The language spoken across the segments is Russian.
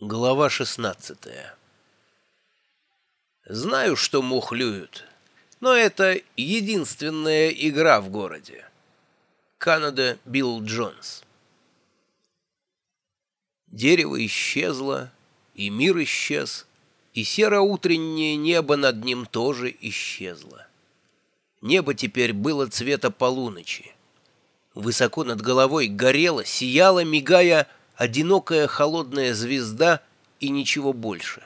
Глава 16 Знаю, что мухлюют, но это единственная игра в городе. Канада Билл Джонс Дерево исчезло, и мир исчез, и серо-утреннее небо над ним тоже исчезло. Небо теперь было цвета полуночи. Высоко над головой горело, сияло, мигая, одинокая холодная звезда и ничего больше.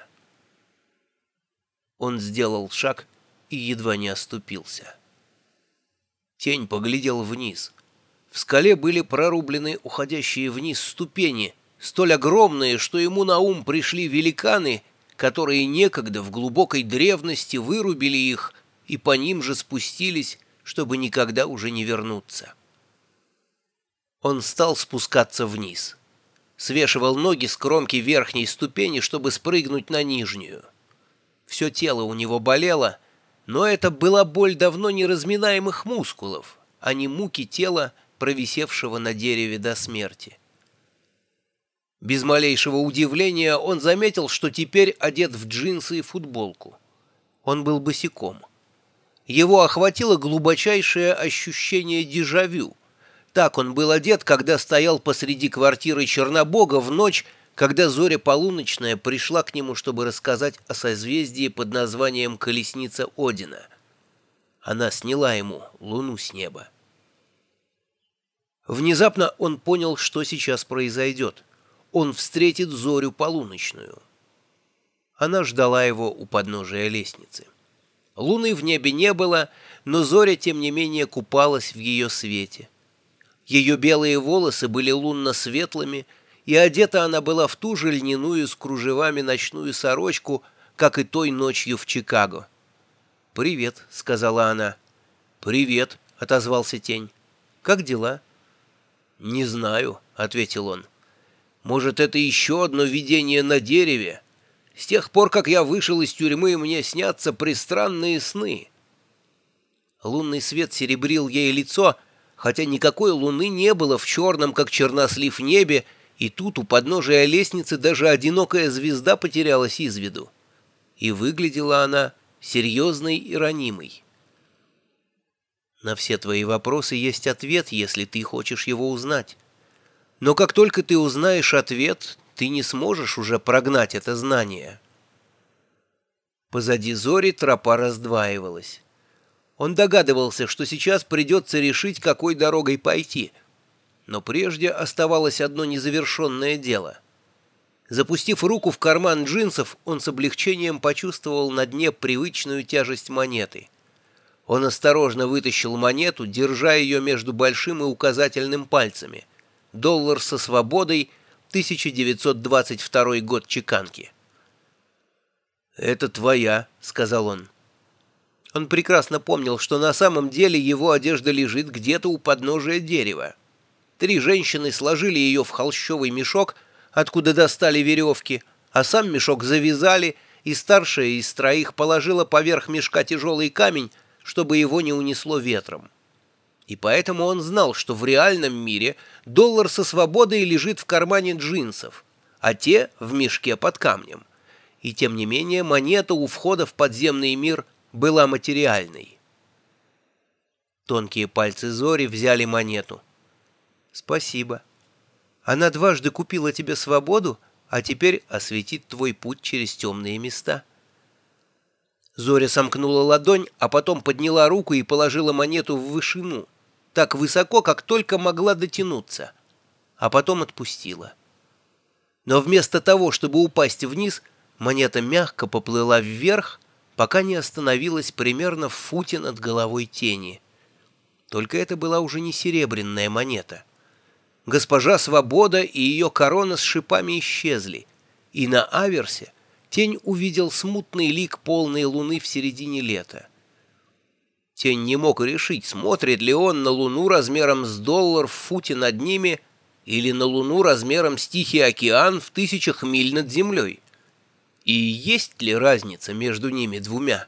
Он сделал шаг и едва не оступился. Тень поглядел вниз. В скале были прорублены уходящие вниз ступени, столь огромные, что ему на ум пришли великаны, которые некогда в глубокой древности вырубили их и по ним же спустились, чтобы никогда уже не вернуться. Он стал спускаться вниз свешивал ноги с кромки верхней ступени, чтобы спрыгнуть на нижнюю. Все тело у него болело, но это была боль давно неразминаемых мускулов, а не муки тела, провисевшего на дереве до смерти. Без малейшего удивления он заметил, что теперь одет в джинсы и футболку. Он был босиком. Его охватило глубочайшее ощущение дежавю — так он был одет, когда стоял посреди квартиры Чернобога в ночь, когда Зоря Полуночная пришла к нему, чтобы рассказать о созвездии под названием «Колесница Одина». Она сняла ему луну с неба. Внезапно он понял, что сейчас произойдет. Он встретит Зорю Полуночную. Она ждала его у подножия лестницы. Луны в небе не было, но Зоря, тем не менее, купалась в ее свете. Ее белые волосы были лунно-светлыми, и одета она была в ту же льняную с кружевами ночную сорочку, как и той ночью в Чикаго. «Привет», — сказала она. «Привет», — отозвался тень. «Как дела?» «Не знаю», — ответил он. «Может, это еще одно видение на дереве? С тех пор, как я вышел из тюрьмы, мне снятся пристранные сны». Лунный свет серебрил ей лицо, — хотя никакой луны не было в черном, как чернослив небе, и тут у подножия лестницы даже одинокая звезда потерялась из виду. И выглядела она серьезной и ранимой. На все твои вопросы есть ответ, если ты хочешь его узнать. Но как только ты узнаешь ответ, ты не сможешь уже прогнать это знание. Позади Зори тропа раздваивалась. Он догадывался, что сейчас придется решить, какой дорогой пойти. Но прежде оставалось одно незавершенное дело. Запустив руку в карман джинсов, он с облегчением почувствовал на дне привычную тяжесть монеты. Он осторожно вытащил монету, держа ее между большим и указательным пальцами. Доллар со свободой, 1922 год чеканки. «Это твоя», — сказал он. Он прекрасно помнил, что на самом деле его одежда лежит где-то у подножия дерева. Три женщины сложили ее в холщовый мешок, откуда достали веревки, а сам мешок завязали, и старшая из троих положила поверх мешка тяжелый камень, чтобы его не унесло ветром. И поэтому он знал, что в реальном мире доллар со свободой лежит в кармане джинсов, а те — в мешке под камнем. И тем не менее монета у входа в подземный мир была материальной. Тонкие пальцы Зори взяли монету. «Спасибо. Она дважды купила тебе свободу, а теперь осветит твой путь через темные места». Зоря сомкнула ладонь, а потом подняла руку и положила монету в вышину, так высоко, как только могла дотянуться, а потом отпустила. Но вместо того, чтобы упасть вниз, монета мягко поплыла вверх, пока не остановилась примерно в футе над головой тени. Только это была уже не серебряная монета. Госпожа Свобода и ее корона с шипами исчезли, и на аверсе тень увидел смутный лик полной луны в середине лета. Тень не мог решить, смотрит ли он на луну размером с доллар в футе над ними или на луну размером с Тихий океан в тысячах миль над землей. И есть ли разница между ними двумя?